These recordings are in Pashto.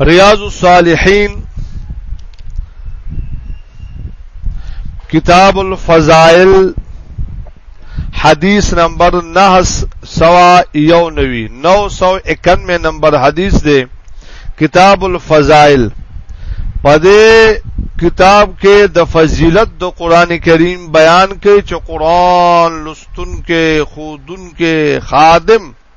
ریاض الصالحین کتاب الفضائل حدیث نمبر 991 991 نمبر حدیث دی کتاب الفضائل پدې کتاب کې د فضیلت د قران کریم بیان کې چې قران لستون کې خودون کې خادم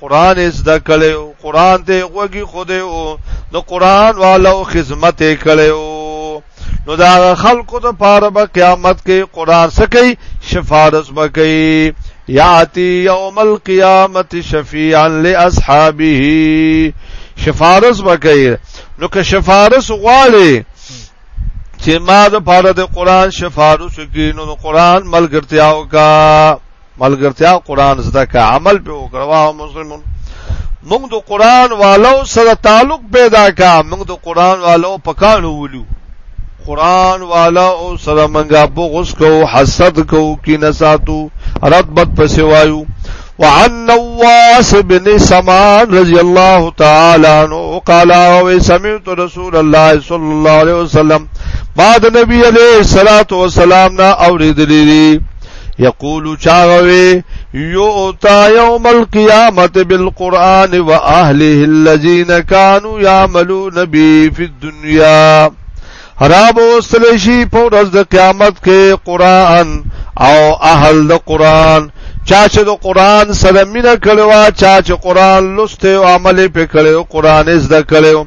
قران زده کړي او قران ته غوږی خوده او د قران والو خدمت کړي او نو دا خلکو ته پاره به قیامت کې قران سکی شفارس بکئی یاتی یوم القیامت شفیعا لاصحابه شفارس بکئی نو که شفارس غواړي چې ما د پاره د قران شفارس کینو نو قران ملګرتیاو کا ملګرتیا قران زده کا عمل په وکړوا مسلمانون موږ د قران والو سره تعلق پیدا کا موږ د قران والو پکانو ولو قران والا او سره منګه بغض کو حسد کو کی نساتو رتبت پس وایو وعن نواس بن سمان رضی الله تعالی عنہ قال او سمعت رسول الله صلی الله علیه وسلم بعد نبی علیہ الصلوۃ والسلام نا اوریدلی یقول چاغوي یوتا یوم القیامت بالقران واهله الذين كانوا يعملون به في الدنيا حراب وصل شي په ورځ د قیامت کې قران او اهل د قران چا چې د قران سره مینه کړو چا چې قران لسته او عمل په کړو قران زده کړو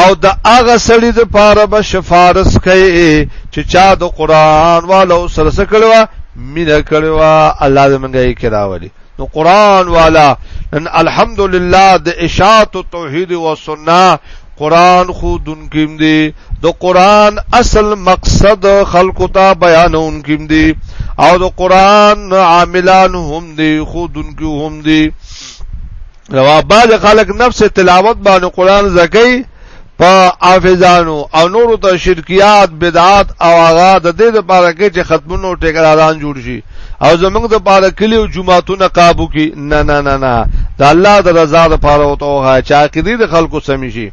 او د هغه سړي د پاره به شفارس کوي چې چا د قران والو سره سره کړو مینه کړو الله دې منګه یې کراولي نو قران والا ان الحمدلله د اشاعت توحید او سنت قران خو دونکیم دی د قران اصل مقصد خلق ته بیانونکیم دی او د قران عاملان هم دی خو دونکو هم دی روا بعض خلک نفس تلاوت باندې قران زکې په حافظانو او نورو ته شرکیات بدعات او هغه د دې لپاره کې چې ختمونو ټیکراران جوړ شي او زمنګ د پاره کلی او جمعهتون قابو کې نه نه نه نه د الله د رضا لپاره او توغه چا کې دې خلکو سمې شي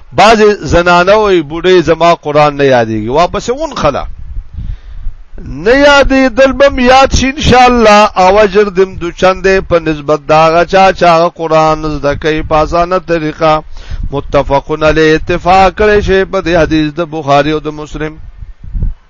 بعض زنانه وي بوډۍ زما قران نه یادېږي واپس اون خلا نه یادې دلبم یاد شي ان شاء الله او اجر دم د چندې په نسبت دا غچا چا قران زده کوي په اسانه طریقه متفقن علی اتفاق کړي شی په حدیث د بخاری او د مسلم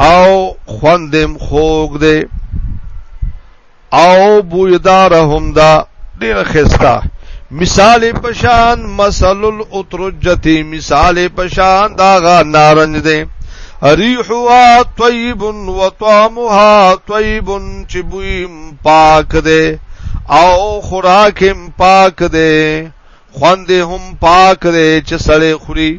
او خوندم خوګ دی او بویدار هم دا ډیر خستا مثال پشان مثل الاترجتی مثال پشان دا غا نارنج دی ریحوا طیب و طعمها طیب چې بوی پاک دی او خوراک هم پاک دی خوند هم پاک دی چې سړی خوري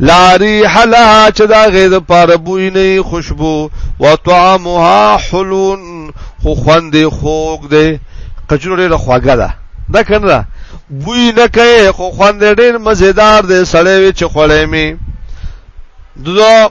لاری حلا چې دا غې د پاره بوی نه خوشبو او طعامها حلون خو خوند خوګ دی کجورو ډېر خواګه ده دا کنه بوی نه کوي خو خوند ډېر مزیدار دی سړی وی چې خړې می دو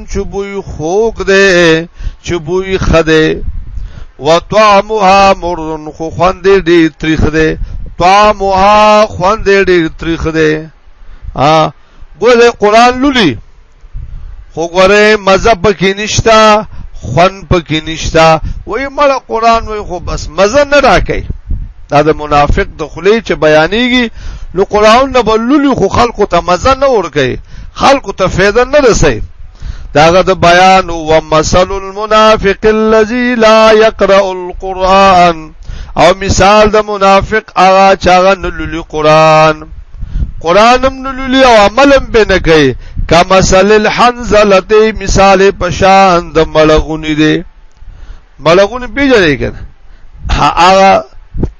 چې بوی خوږ دی چې بوی خده وطعمها مر خو خوند ډیر تریخ دی طعمها خوند ډیر تریخ دی ها ګوره قران لولي خو ګوره مزه پکې نشتا خون پکې نشتا وای مړه قران وای خو بس مزه نه راکې دا د منافق د خلی چې بیانېږي نو قران نه بللی خو خلکو ته مزه نه ورکي خلکو ته فایده نه رسي داغه د بیان او مثل المنافق الذي لا يقرأ القرآن او مثال د منافق هغه چاغه نللی قران قرانم نللی او عملم به نه کوي کما مثل الحنزله مثال پشان د ملغونی دی ملغونه پیژنې کنه هغه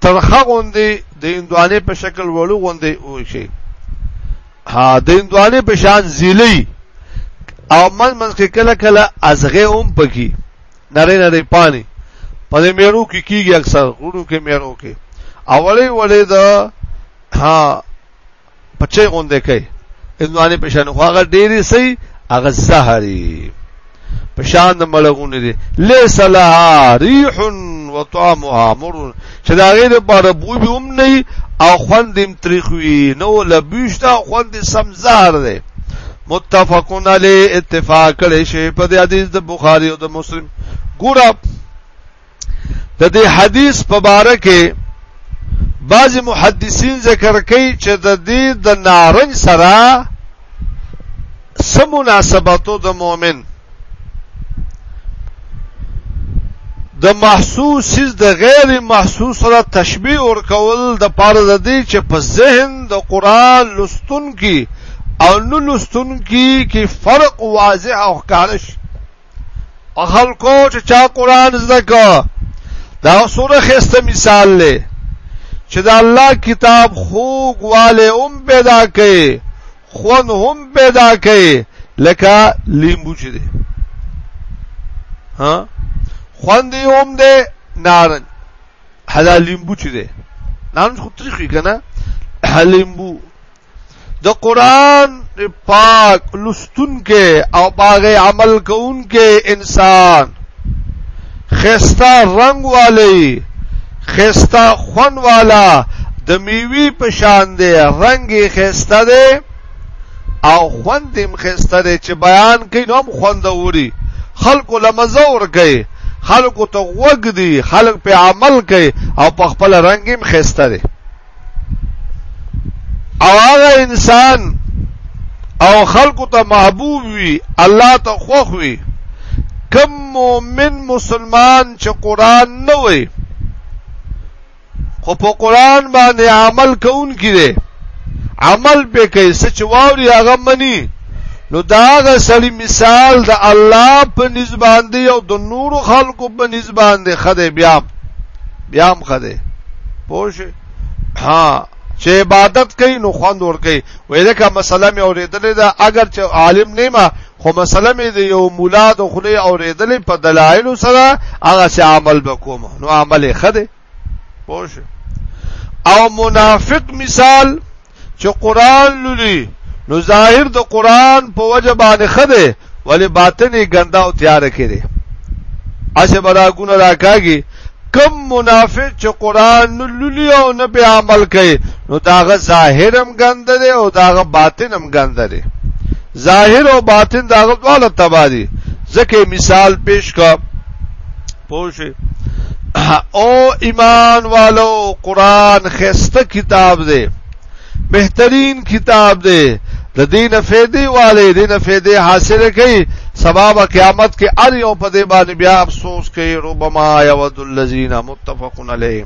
ترخه غوندې د اندوانې په شکل وړو غوندې او شي ها د اندوانې په شان زیلی او من من کې کله کله ازغه هم پکی نری نری پانی په دې میرو کې کیږي اکثر غړو کې میرو کې اولې ولې دا ها بچي غوندې کوي اندواني په شان خو هغه ډېری سي هغه زهري په شان د ملغونه دي ليس لها ريح وطعمها مر چې دا غي د بار بوی به هم نه او خوند هم تریخوي نو لبيشتا خوند سم زهر دی متفقون علی اتفاق کړي شی په حدیث د بخاری او د مسلم ګورب د دې حدیث په باره کې بعض محدثین ذکر کوي چې د دې د نارنج سره سم مناسبتو د مؤمن د محسوس سیز د غیر محسوس سره تشبیه ور کول د پاره د دې چې په ذهن د قران لستون کې او نو لستون کې کې فرق واضح او ښکارش اخل کو چې چا قران زده کو دا سوره خسته مثال لې چې دا الله کتاب خوګواله هم پیدا کړي خون هم پیدا کړي لکه لیمبو چې دی ها خوند یې هم دی نارنج حلال لیمبو چې دی نارنج خو تریخ وي کنه لیمبو د قران پاک لستونکې او باغې عمل کوونکې انسان خستا رنگ والی خستا خون والا د میوي په شان دی رنگي خستا دی او خوند هم خستا دی چې بیان کین هم خوند ووري خلکو لمزه ور کوي خلکو ته وګدي خلک په عمل کوي او په خپل رنگ هم خستا دی او هغه انسان او خلکو ته محبوب وي الله ته خوښ وي کم مؤمن مسلمان چې قران نه وي خو په قران باندې عمل کوونکی دی عمل به کوي سچ واوري هغه مني نو داغه سړي مثال د الله په نسبت دی او د نور خلکو په نسبت دی خدای بیا بیا هم خده پوش ها چې عبادت کوي نو خوند ور کوي وې دا کوم مسله مې اورېدلې ده اگر چې عالم نه ما خو مسله مې د یو مولا د خله اورېدلې په دلایل سره هغه چې عمل وکوم نو عمل یې خده پوش او منافق مثال چې قران لولي نو ظاهر د قران په وجه باندې خده ولی باطنی ګنده او تیار کړي اشه برا ګون راکاږي کم منافق چې قران لولي او نه په عمل کوي نو داغه ظاهرم ګنده دی او داغه باطنم ګنده دی ظاهر او باطن داغه ډول تبادي ځکه مثال پیش کا پوښي او ایمان والو قران خسته کتاب دی بهترین کتاب دی د دینه فیدی والے دینه فیدی حاصل کړي سبب قیامت کې ار یو په دې باندې بیا افسوس کوي ربما یود الذین متفقن علیه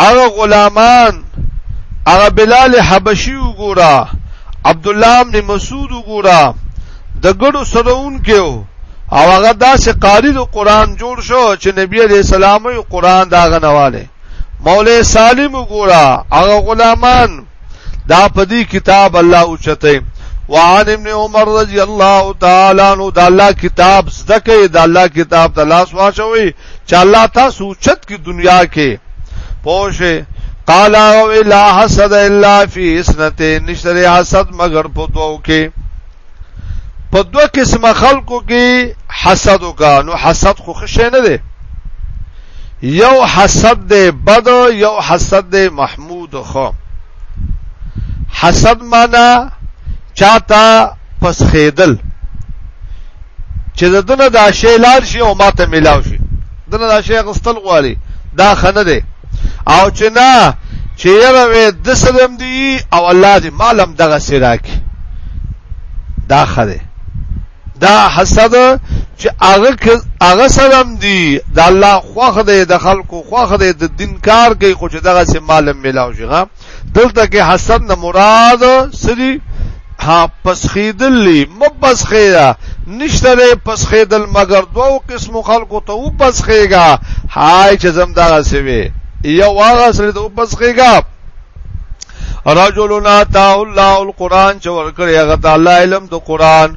هغه غلامان هغه بلال حبشي وګورا عبد الله بن مسعود وګورا د ګړو سرون کېو او هغه داسې قاری د قران جوړ شو چې نبی عليه السلام یې قران دا غنواله مولا سالم وګورا هغه غلامان دا په دې کتاب الله او چته وعن ابن عمر رضی الله تعالی عنہ دا الله کتاب زدکه دا الله کتاب ته لاس واچوي چې الله تاسو چت کی دنیا کې پوشه قال او لا حسد الا فی اسنته نشتره حسد مگر په دوو کې په دوه قسمه خلکو کې حسد وکا نو حسد خو خشه نه دی یو حسد دی بد یو حسد دی محمود خو حسد معنا چاته پس خیدل چې دنه دا شی لار شي او ماته ملاو شي دنه دا شی غستل غواړي دا خنه دی او چې نه چې یره وې د سلام دی او الله دې مالم دغه سره کی دا خره دا حسد چې هغه هغه سلام دی د الله خوخ دې د خلکو خوخ دې د دین کار کوي خو چې دغه سه مالم ملاو شي دلته کې حسن نه مراد سری ها پسخیدلی مبسخیا نشتره پسخیدل مگر دوو قسم خلکو ته و پسخیګا هاي چې زم دا سوي یو هغه سره ته و پسخیګا رجلنا تا الله القران چې ورکړی هغه تعالی علم د قران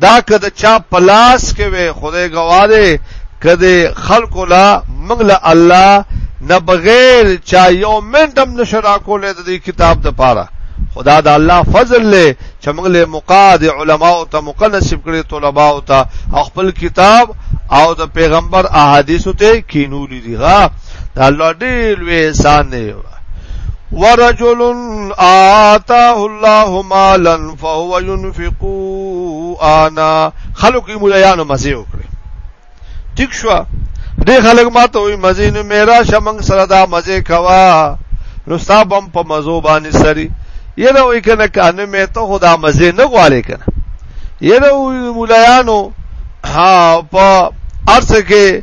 دا که د چا پلاس کې وي خدای گواده کده خلق لا منګل الله نه بغیر چا یو منټم نشرا کولې د دې کتاب د پاره خدا د الله فضل له چې موږ له مقاد علما او ته مقنصب کړي طلبه او ته خپل کتاب او د پیغمبر احادیث ته کینولې دي غا دا الله ډېر لوی احسان دی ورجل آتاه الله مالا فهو ينفق انا خلق مولایانو مزه وکړي ٹھیک شو دې خلک ما ته وي مزه نو میرا شمنګ سره دا مزه کوا نو صاحبم په مزو باندې سری یره وای کنه کانه مې ته خدا مزه نه غواړي کنه یره مولایانو ها په ارڅ کې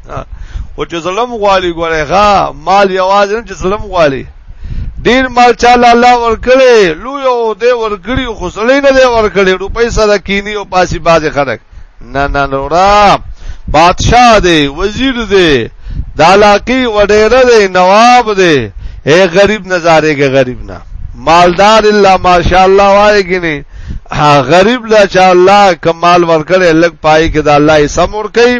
او چې ظلم غواړي ګوره غا مال یوازې نه چې ظلم غواړي ډیر مال چاله الله ورکړي لوی او دې ورکړي خو سړی نه دې ورکړي روپۍ سره کینی او پاسي بازي خلک نه نه نورا بادشاہ دی وزیر دی د علاقې وډېره دی نواب دی اے غریب نظارې کې غریب نه مالدار الا ماشاءالله وای کینی غریب لا چا الله کمال ورکړي لګ پای کې د الله یې سم ور کوي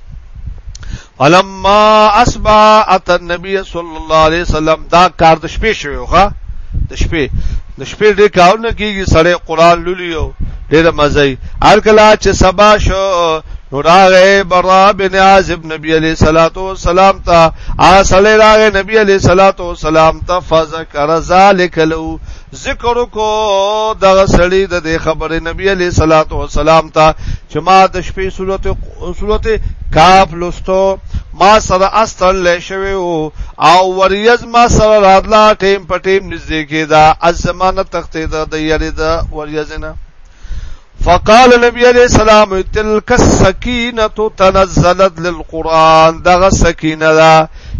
فلما اسبا ات النبي صلی الله علیه وسلم دا کار د شپې شوی وغه د شپې د شپې ډېر کارونه کیږي سړی قران لولیو ډېر مزه ای هر کله چې سبا شو نو راغه برا بن عازب نبی علیہ الصلات والسلام تا اصل راغه نبی علیہ الصلات والسلام تا فذكر ذلك لو ذکر کو دغه سړی د دې خبرې نبی علی صلوات و سلام ته چې ما د شپې صورت صورت کاف لستو ما سره استر لې شوی او او وریز ما سره راتلا ټیم په ټیم نږدې کېدا از زمانه تختې د یری د وریزنه فقال نبی علیہ السلام تلک السکینه تنزلت للقران دغه سکینه دا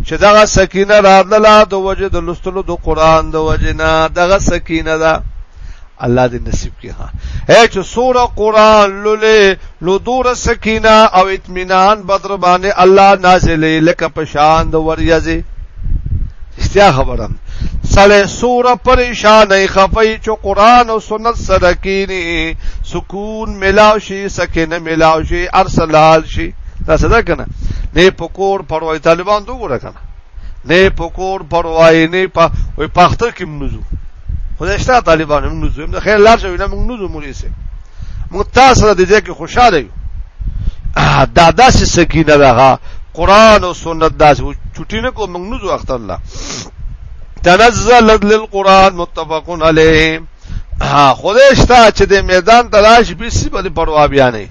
چې دغه سکینه راتله د وجه د لستلو د قران د وجه نه دغه سکینه دا الله دې نصیب کړي ها اے چې سوره قران لولې لودور سکینه او اطمینان بدر باندې الله نازلې لکه پشان د وریځي استیا خبره سړی سوره پریشانه خفای چې قران او سنت سره کینی سکون ملاو شي سکینه ملاو شي ارسلال شي دا څه ده کنه نه پکور پروای طالبان دوه وره کنه نه پکور پروای نه په پختر کې منځو خدای شته طالبان موږ نو زم خیر لار شوی نه موږ نو زموري سي موږ تاسو ته دې کې خوشاله یو دا داسې سکینه ده قران او سنت داسې چټی نه کو موږ نو اختر الله تنزلت للقران متفق علیه ها خدای شته چې د میدان تلاش به سی په پروا بیا نه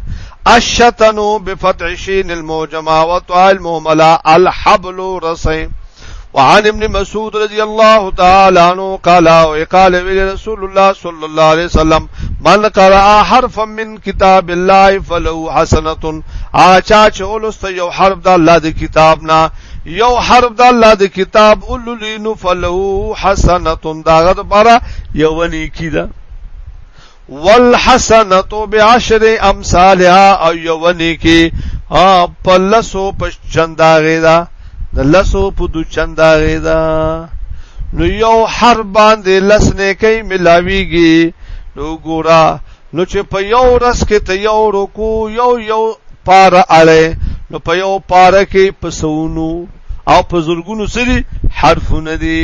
الشتنو بفتح شین الموجمه وطال مهملا الحبل رسین وعن ابن مسعود رضی الله تعالی عنہ قال قال رسول الله صلی الله علیه وسلم من قرأ حرفا من کتاب الله فله حسنه اچا چې ولست یو حرف د الله د کتاب نه یو حرف د الله د کتاب اولولین فله حسنه داغه لپاره یو نیکی ده والحسنۃ بعشر امثالها او یونی کی په لسو په چنداغه دا د لسو په دو چنداغه دا نو یو هر باندې لس نه کوي ملاویږي نو ګورا نو چې په یو رس کې ته یو رکو یو یو پار اړه نو په یو پار کې پسونو او په زرګونو سری حرفونه دي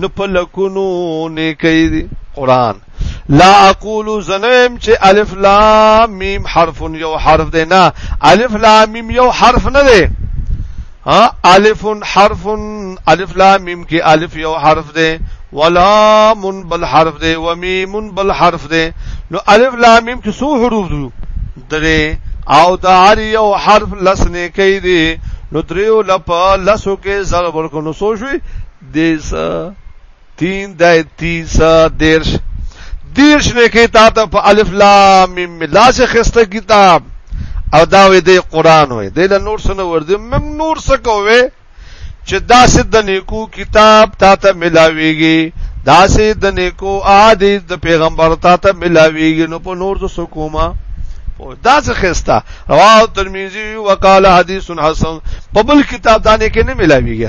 نو په لکونو نه کوي قران لا اقول زنیم چې الف لام میم حرف یو حرف دی نه الف لام میم یو حرف نه دی ها الف حرف الف لام میم کې الف یو حرف دی ولام بل حرف دی و میم بل حرف دی نو الف لام میم کې څو حروف دي درې او د هر یو حرف لس نه کوي دي نو دریو لپ لسو کې ضرب ورکو نو سو شوي دیسه تین دای تین سا دیرش دیرش نیکی تا ته په الف لام میم ملاس خسته کتاب او دا وې د قران وې د له نور سره ور دي موږ نور څه کوې چې دا سید د نیکو کتاب تا ته ملاويږي دا سید د نیکو عادی د پیغمبر تا ته ملاويږي نو په نور د سکوما او دا څه خستا رواه ترمذی وقاله حدیث حسن په بل کتاب دانه کې نه ملاويږي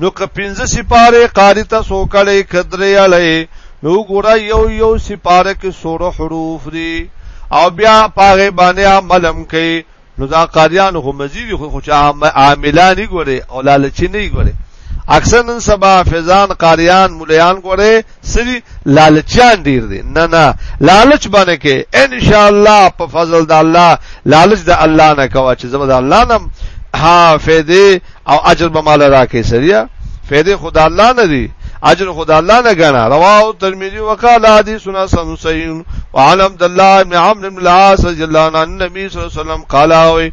نو که پنځه سپاره قاری تاسو کړي کدرې اړې نو ګورا یو یو سپاره کې سور حروف دي او بیا پاغه باندې عملم کوي نو دا قاریان خو مزيدي خو خو عاملانی ګوري او لالچي نه ګوري اکثر نن سبا فزان قاریان مليان ګوري سری لالچان ډیر دي نه نه لالچ باندې کې ان شاء الله په فضل د الله لالچ د الله نه کوا چې زما د الله نام ها فیدې او اجر به مال راکې سریا فیدې خدا الله نه دي اجر خدا الله نه غنا رواه ترمذی وقال حدیث حسن صحیح وعلم الله بن عمرو بن العاص رضی الله عنه النبي صلی الله علیه وسلم قال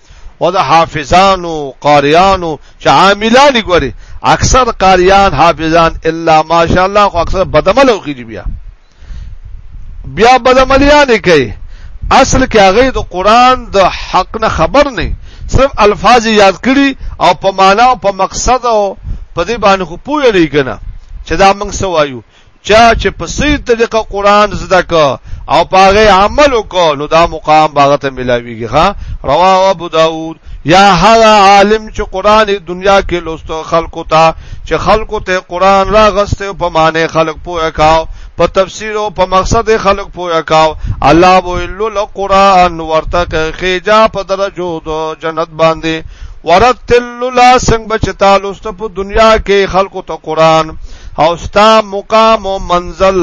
او د حافظانو قاریانو چې عاملان ګوري اکثر قاریان حافظان الا ماشاءالله خو اکثر بدعملو کیږي بیا بیا بدعملیان کوي اصل کې هغه د قران د حق نه خبر نه صرف الفاظ یاد کړي او په معنا او په مقصد او په دې باندې خو پوهه نه کنا چې دا موږ سوایو چا چې په صحیح طریقه قران زده کو او پاغه عمل وکړو نو دا مقام باغه ته ملاویږي ها رواه ابو داود یا هر عالم چې قران دنیا کې لوستو خلکو ته چې خلکو ته قران را غسته په معنی خلک پوهه کاو په تفسیر او په مقصد خلک پوهه کاو الله بو الا قران ورته خېجا په درجو دو جنت باندې ورتل لا څنګه چې تعالی ست په دنیا کې خلکو ته قران او ستا مقام او منزل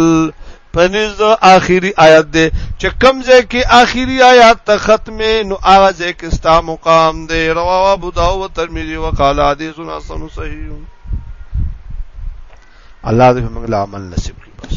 پنځ اخیری آیات دی چې کم ځای کې اخیری آیات ته ختمه نو هغه ځای کې ستا مقام دی رواه ابو داود ترمذی وقال حدیث حسن صحیح الله دې موږ له عمل نصیب کړي بس